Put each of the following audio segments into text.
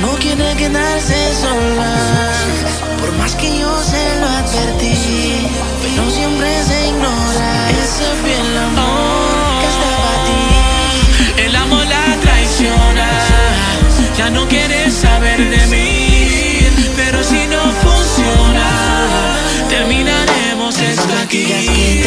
No quiere quedarse sola, por más que yo se lo advertí, pero siempre se ignora ese fiel amor que estaba a ti. El amor la traiciona, ya no quiere saber de mí, pero si no funciona, terminaremos esto aquí.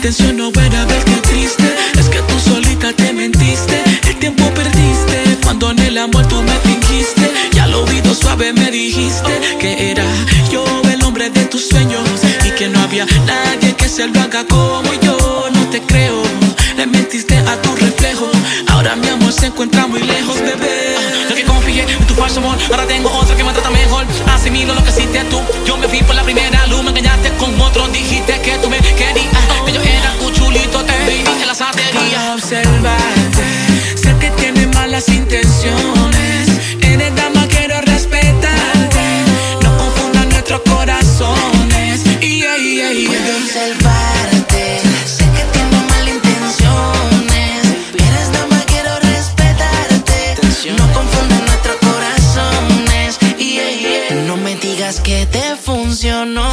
Intención no era verte triste. Es que tú solita te mentiste, el tiempo perdiste. Cuando en el amor tú me fingiste, y al oído suave me dijiste que era yo el hombre de tus sueños y que no había nadie que se lo haga como yo. No te creo, le mentiste a tu reflejo. Ahora mi amor se encuentra muy lejos, bebé. Lo que confié en tu falso amor, ahora tengo observarte, sé que tienes malas intenciones. Eres dama, quiero respetarte. No confundan nuestros corazones. Yeah, yeah, yeah. Puedo observarte, sé que tienes malas intenciones. Eres dama, quiero respetarte. No confundas nuestros corazones. Yeah. No me digas que te funcionó.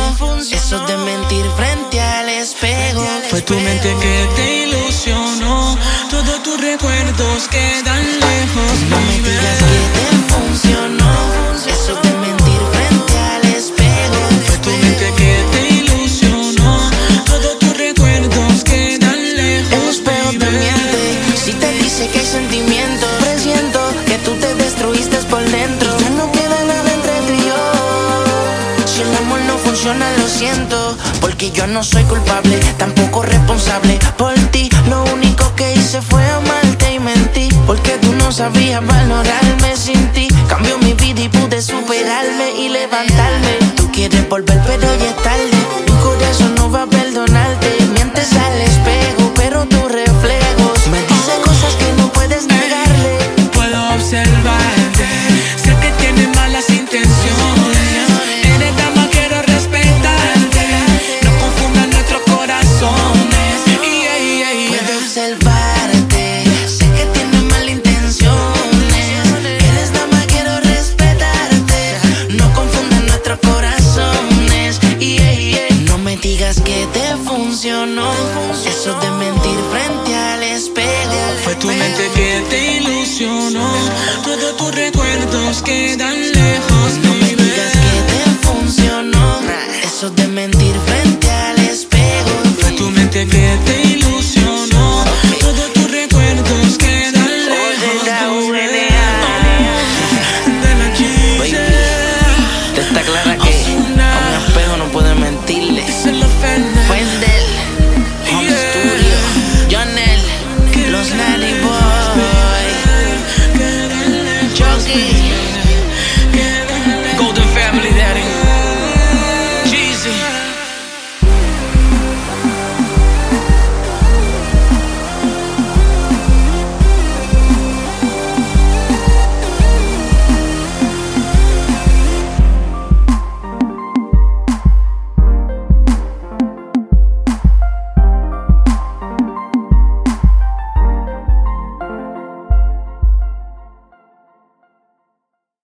Eso de mentir frente al espejo. Fue tu mente que te recuerdos quedan lejos. No me digas que te funcionó. Eso de mentir frente al espejo. Fue tu mente que te ilusionó. Todos tus recuerdos quedan El lejos. espejo te miente Si te dice que hay sentimientos Presiento que tú te destruiste por dentro Ya no queda nada entre tú y yo Si el amor no funciona lo siento Porque yo no soy culpable Tampoco responsable por ti Lo único que hice fue amarte no sabía valorarme sin ti. Cambió mi vida y pude superarme y levantarme. Tú quieres volver, pero ya es tarde. Tu corazón no va a perdonarte. Mientes al espejo, pero tus reflejos me dicen cosas que no puedes negarle. Puedo observarte, sé que tienes malas intenciones. Tienes dama, quiero respetarte. No confundas nuestros corazones. Puede Observar